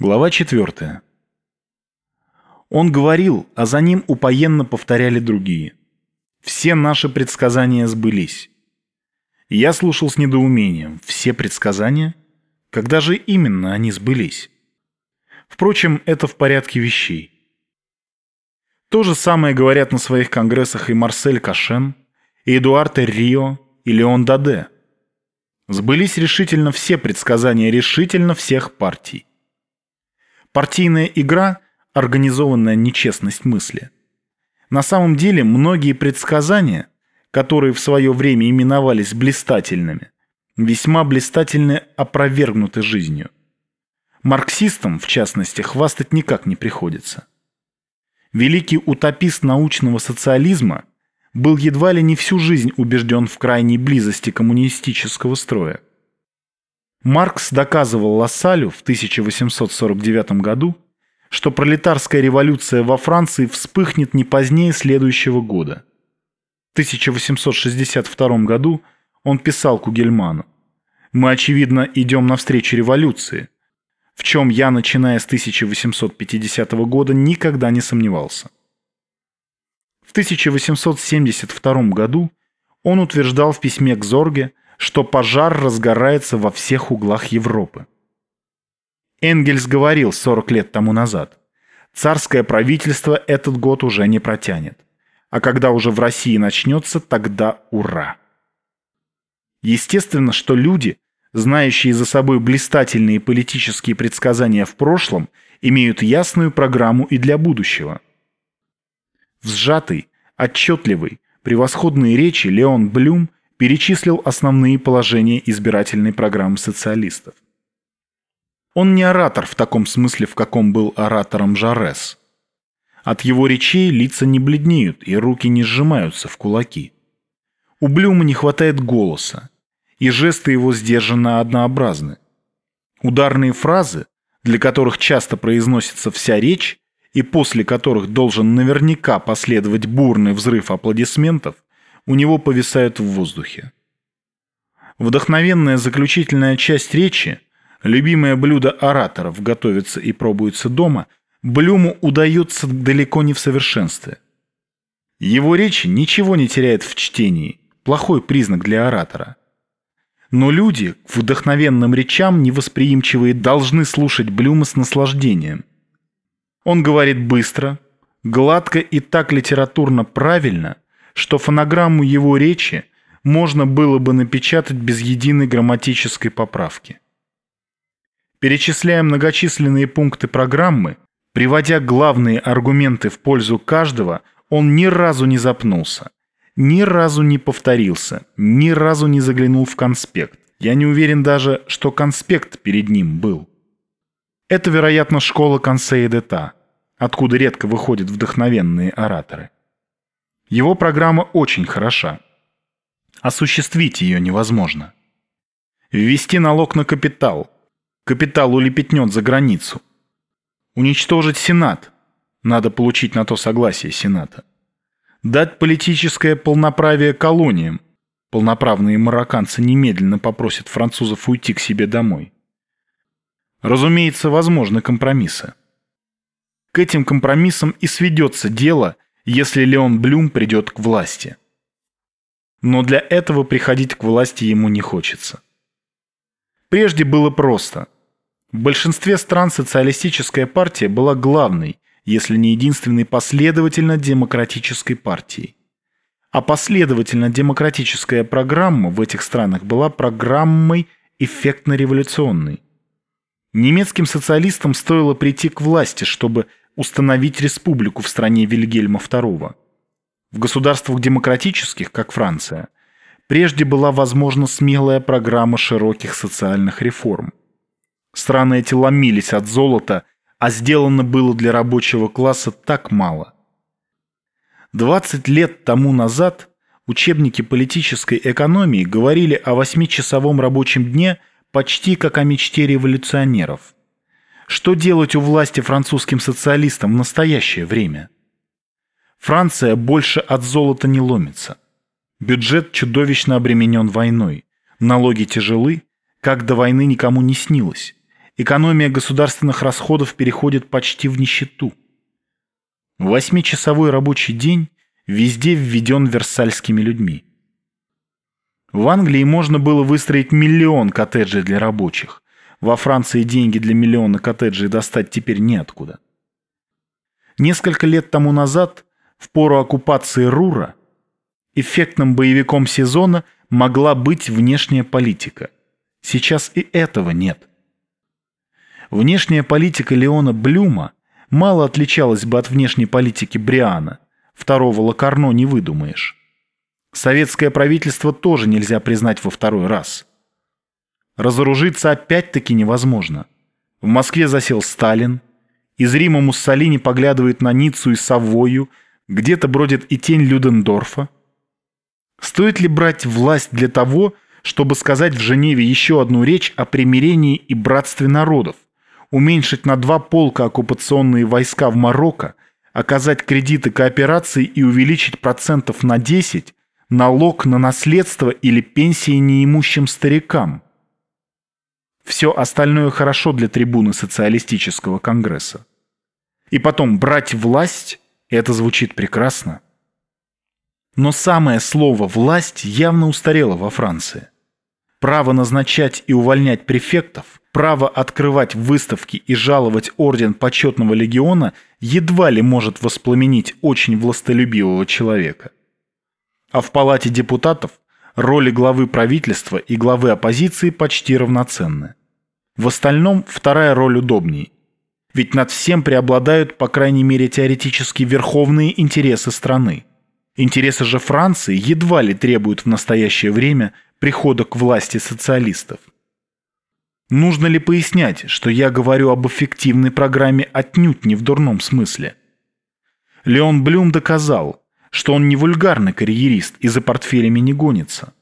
Глава 4. Он говорил, а за ним упоенно повторяли другие. Все наши предсказания сбылись. Я слушал с недоумением. Все предсказания? Когда же именно они сбылись? Впрочем, это в порядке вещей. То же самое говорят на своих конгрессах и Марсель Кашен, и Эдуард Рио, и Леон Даде. Сбылись решительно все предсказания решительно всех партий. Партийная игра – организованная нечестность мысли. На самом деле многие предсказания, которые в свое время именовались блистательными, весьма блистательно опровергнуты жизнью. Марксистам, в частности, хвастать никак не приходится. Великий утопист научного социализма был едва ли не всю жизнь убежден в крайней близости коммунистического строя. Маркс доказывал Лассалю в 1849 году, что пролетарская революция во Франции вспыхнет не позднее следующего года. В 1862 году он писал Кугельману «Мы, очевидно, идем навстречу революции», в чем я, начиная с 1850 года, никогда не сомневался. В 1872 году он утверждал в письме к Зорге, что пожар разгорается во всех углах Европы. Энгельс говорил 40 лет тому назад, царское правительство этот год уже не протянет, а когда уже в России начнется, тогда ура. Естественно, что люди, знающие за собой блистательные политические предсказания в прошлом, имеют ясную программу и для будущего. В сжатой, отчетливой, превосходной речи Леон Блюм перечислил основные положения избирательной программы социалистов. Он не оратор в таком смысле, в каком был оратором Жарес. От его речей лица не бледнеют и руки не сжимаются в кулаки. У Блюма не хватает голоса, и жесты его сдержанно однообразны. Ударные фразы, для которых часто произносится вся речь, и после которых должен наверняка последовать бурный взрыв аплодисментов, у него повисают в воздухе. Вдохновенная заключительная часть речи, любимое блюдо ораторов, готовится и пробуется дома, Блюму удается далеко не в совершенстве. Его речи ничего не теряет в чтении, плохой признак для оратора. Но люди к вдохновенным речам невосприимчивые должны слушать Блюма с наслаждением. Он говорит быстро, гладко и так литературно правильно – что фонограмму его речи можно было бы напечатать без единой грамматической поправки. Перечисляя многочисленные пункты программы, приводя главные аргументы в пользу каждого, он ни разу не запнулся, ни разу не повторился, ни разу не заглянул в конспект. Я не уверен даже, что конспект перед ним был. Это, вероятно, школа Консея Дета, откуда редко выходят вдохновенные ораторы. Его программа очень хороша. Осуществить ее невозможно. Ввести налог на капитал. Капитал улепетнет за границу. Уничтожить Сенат. Надо получить на то согласие Сената. Дать политическое полноправие колониям. Полноправные марокканцы немедленно попросят французов уйти к себе домой. Разумеется, возможны компромиссы. К этим компромиссам и сведется дело – если Леон Блюм придет к власти. Но для этого приходить к власти ему не хочется. Прежде было просто. В большинстве стран социалистическая партия была главной, если не единственной последовательно-демократической партией. А последовательно-демократическая программа в этих странах была программой эффектно-революционной. Немецким социалистам стоило прийти к власти, чтобы установить республику в стране Вильгельма II. В государствах демократических, как Франция, прежде была возможна смелая программа широких социальных реформ. Страны эти ломились от золота, а сделано было для рабочего класса так мало. 20 лет тому назад учебники политической экономии говорили о восьмичасовом рабочем дне почти как о мечте революционеров – что делать у власти французским социалистам в настоящее время? Франция больше от золота не ломится. Бюджет чудовищно обременен войной. Налоги тяжелы, как до войны никому не снилось. Экономия государственных расходов переходит почти в нищету. Восьмичасовой рабочий день везде введен версальскими людьми. В Англии можно было выстроить миллион коттеджей для рабочих. Во Франции деньги для миллиона коттеджей достать теперь неоткуда. Несколько лет тому назад, в пору оккупации Рура, эффектным боевиком сезона могла быть внешняя политика. Сейчас и этого нет. Внешняя политика Леона Блюма мало отличалась бы от внешней политики Бриана. Второго Лакарно не выдумаешь. Советское правительство тоже нельзя признать во второй раз. Разоружиться опять-таки невозможно. В Москве засел Сталин. Из Рима Муссолини поглядывает на Ниццу и Савою. Где-то бродит и тень Людендорфа. Стоит ли брать власть для того, чтобы сказать в Женеве еще одну речь о примирении и братстве народов, уменьшить на два полка оккупационные войска в Марокко, оказать кредиты кооперации и увеличить процентов на 10 налог на наследство или пенсии неимущим старикам. Все остальное хорошо для трибуны социалистического конгресса. И потом брать власть – это звучит прекрасно. Но самое слово «власть» явно устарело во Франции. Право назначать и увольнять префектов, право открывать выставки и жаловать орден почетного легиона едва ли может воспламенить очень властолюбивого человека. А в Палате депутатов роли главы правительства и главы оппозиции почти равноценны. В остальном вторая роль удобнее. Ведь над всем преобладают, по крайней мере теоретически, верховные интересы страны. Интересы же Франции едва ли требуют в настоящее время прихода к власти социалистов. Нужно ли пояснять, что я говорю об эффективной программе отнюдь не в дурном смысле? Леон Блюм доказал, что он не вульгарный карьерист и за портфелями не гонится.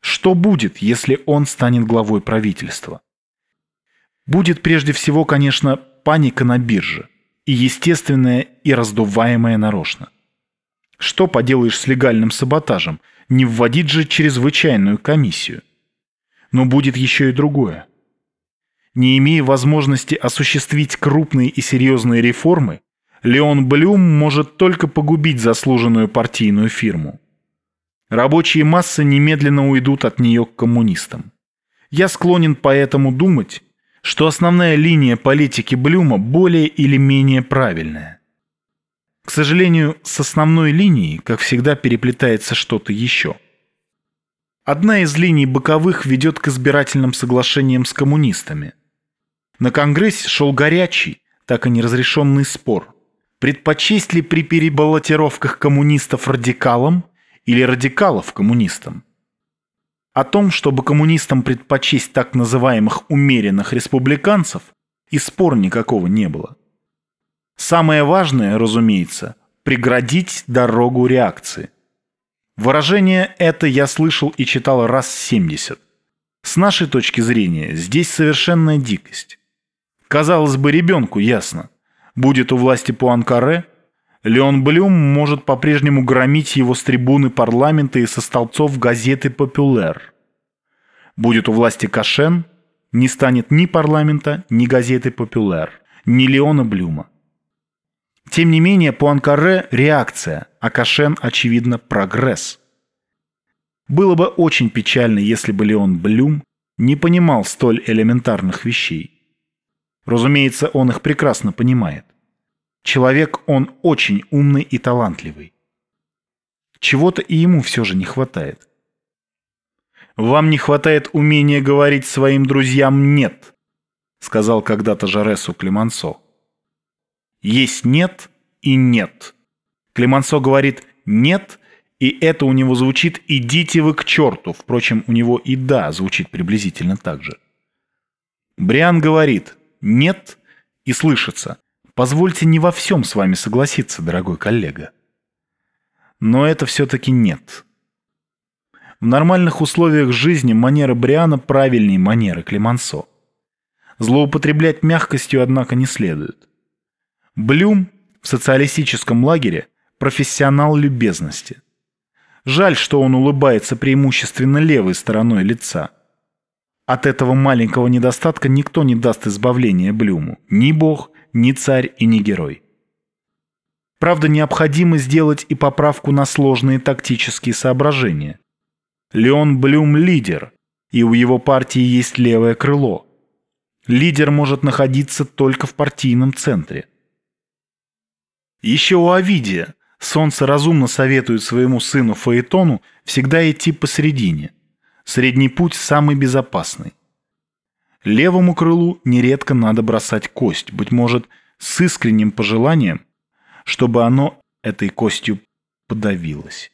Что будет, если он станет главой правительства? Будет прежде всего, конечно, паника на бирже и естественная и раздуваемая нарочно. Что поделаешь с легальным саботажем? Не вводить же чрезвычайную комиссию. Но будет еще и другое. Не имея возможности осуществить крупные и серьезные реформы, Леон Блюм может только погубить заслуженную партийную фирму. Рабочие массы немедленно уйдут от нее к коммунистам. Я склонен поэтому думать, что основная линия политики Блюма более или менее правильная. К сожалению, с основной линией, как всегда, переплетается что-то еще. Одна из линий боковых ведет к избирательным соглашениям с коммунистами. На Конгрессе шел горячий, так и неразрешенный спор – Предпочесть ли при перебаллотировках коммунистов радикалам или радикалов коммунистам? О том, чтобы коммунистам предпочесть так называемых умеренных республиканцев, и спор никакого не было. Самое важное, разумеется, преградить дорогу реакции. Выражение это я слышал и читал раз 70. С нашей точки зрения, здесь совершенная дикость. Казалось бы, ребенку ясно – будет у власти Пуанкаре, Леон Блюм может по-прежнему громить его с трибуны парламента и со столбцов газеты «Популяр». Будет у власти Кашен, не станет ни парламента, ни газеты «Популяр», ни Леона Блюма. Тем не менее, Пуанкаре – реакция, а Кашен, очевидно, прогресс. Было бы очень печально, если бы Леон Блюм не понимал столь элементарных вещей. Разумеется, он их прекрасно понимает. Человек он очень умный и талантливый. Чего-то и ему все же не хватает. «Вам не хватает умения говорить своим друзьям «нет», — сказал когда-то Жаресу Клемансо. «Есть «нет» и «нет». Клемансо говорит «нет», и это у него звучит «идите вы к черту». Впрочем, у него и «да» звучит приблизительно так же. Бриан говорит «нет» и слышится Позвольте не во всем с вами согласиться, дорогой коллега. Но это все-таки нет. В нормальных условиях жизни манера Бриана правильнее манеры Клемансо. Злоупотреблять мягкостью, однако, не следует. Блюм в социалистическом лагере – профессионал любезности. Жаль, что он улыбается преимущественно левой стороной лица. От этого маленького недостатка никто не даст избавления Блюму. Ни бог, ни царь и ни герой. Правда, необходимо сделать и поправку на сложные тактические соображения. Леон Блюм – лидер, и у его партии есть левое крыло. Лидер может находиться только в партийном центре. Еще у Овидия Солнце разумно советует своему сыну Фаэтону всегда идти посередине. Средний путь самый безопасный. Левому крылу нередко надо бросать кость, быть может, с искренним пожеланием, чтобы оно этой костью подавилось.